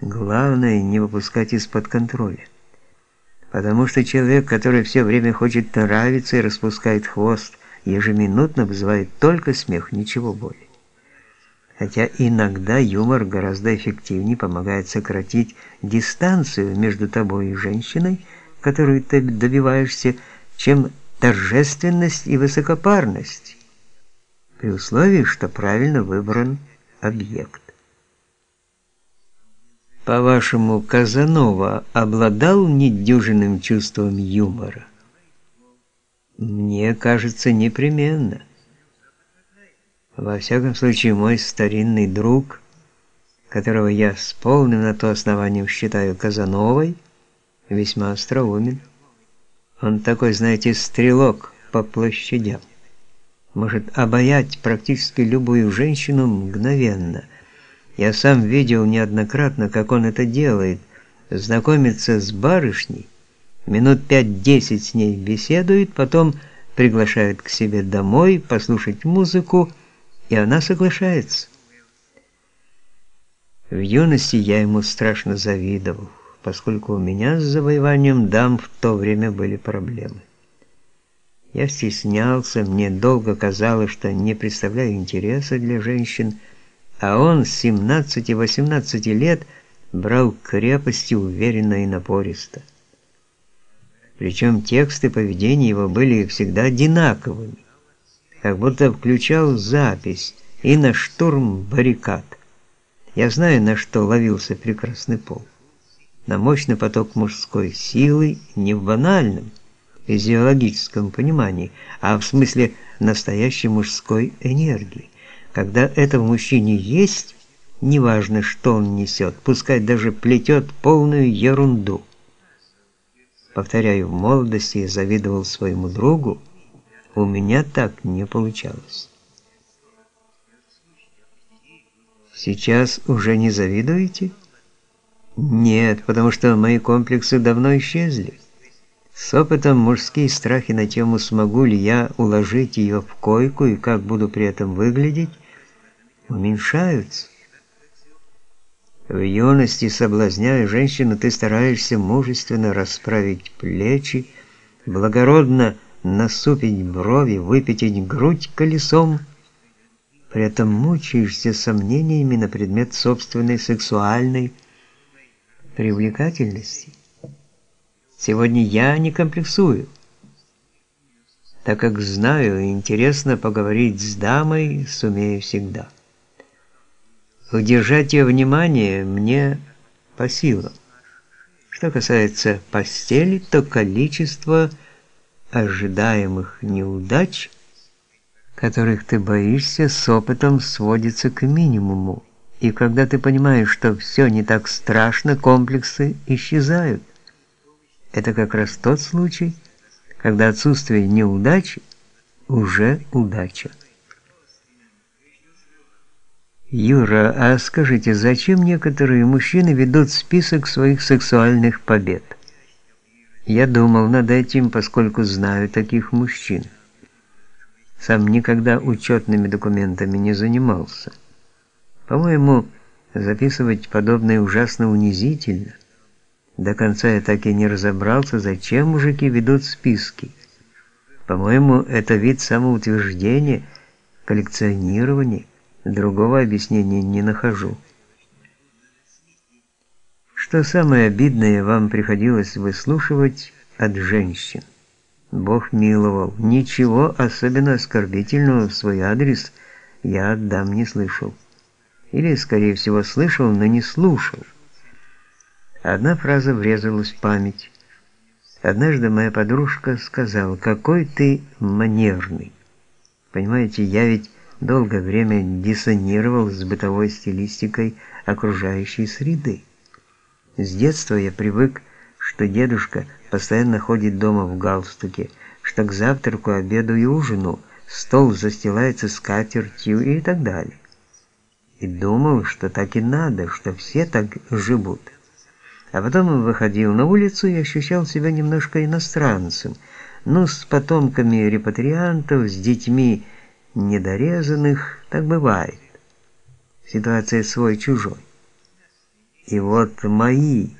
Главное не выпускать из-под контроля. Потому что человек, который все время хочет нравиться и распускает хвост, ежеминутно вызывает только смех, ничего более. Хотя иногда юмор гораздо эффективнее помогает сократить дистанцию между тобой и женщиной, которую ты добиваешься, чем торжественность и высокопарность, при условии, что правильно выбран объект. По-вашему, Казанова обладал недюжинным чувством юмора? Мне кажется, непременно. Во всяком случае, мой старинный друг, которого я с полным на то основанием считаю Казановой, весьма остроумен. Он такой, знаете, стрелок по площадям. Может обаять практически любую женщину мгновенно. Я сам видел неоднократно, как он это делает. Знакомится с барышней, минут пять-десять с ней беседует, потом приглашает к себе домой послушать музыку, и она соглашается. В юности я ему страшно завидовал, поскольку у меня с завоеванием дам в то время были проблемы. Я стеснялся, мне долго казалось, что не представляю интереса для женщин, а он с 17-18 лет брал крепости уверенно и напористо. Причем тексты поведения его были всегда одинаковыми как будто включал запись и на штурм баррикад. Я знаю, на что ловился прекрасный пол. На мощный поток мужской силы не в банальном физиологическом понимании, а в смысле настоящей мужской энергии. Когда это в мужчине есть, неважно, что он несет, пускай даже плетет полную ерунду. Повторяю, в молодости я завидовал своему другу, у меня так не получалось. Сейчас уже не завидуете? Нет, потому что мои комплексы давно исчезли. С опытом мужские страхи на тему, смогу ли я уложить ее в койку и как буду при этом выглядеть, уменьшаются. В юности, соблазняя женщину, ты стараешься мужественно расправить плечи, благородно насупить брови, выпятить грудь колесом, при этом мучаешься сомнениями на предмет собственной сексуальной привлекательности. Сегодня я не комплексую, так как знаю, интересно поговорить с дамой сумею всегда. Удержать ее внимание мне по силам. Что касается постели, то количество – ожидаемых неудач, которых ты боишься, с опытом сводится к минимуму. И когда ты понимаешь, что все не так страшно, комплексы исчезают. Это как раз тот случай, когда отсутствие неудачи уже удача. Юра, а скажите, зачем некоторые мужчины ведут список своих сексуальных побед? Я думал над этим, поскольку знаю таких мужчин. Сам никогда учетными документами не занимался. По-моему, записывать подобное ужасно унизительно. До конца я так и не разобрался, зачем мужики ведут списки. По-моему, это вид самоутверждения, коллекционирования. Другого объяснения не нахожу. Что самое обидное вам приходилось выслушивать от женщин? Бог миловал. Ничего особенно оскорбительного в свой адрес я от дам не слышал. Или, скорее всего, слышал, но не слушал. Одна фраза врезалась в память. Однажды моя подружка сказала, какой ты манерный. Понимаете, я ведь долгое время диссонировал с бытовой стилистикой окружающей среды. С детства я привык, что дедушка постоянно ходит дома в галстуке, что к завтраку, обеду и ужину стол застилается скатертью и так далее. И думал, что так и надо, что все так живут. А потом выходил на улицу и ощущал себя немножко иностранцем, ну, с потомками репатриантов, с детьми недорезанных, так бывает. Ситуация свой-чужой. И вот мои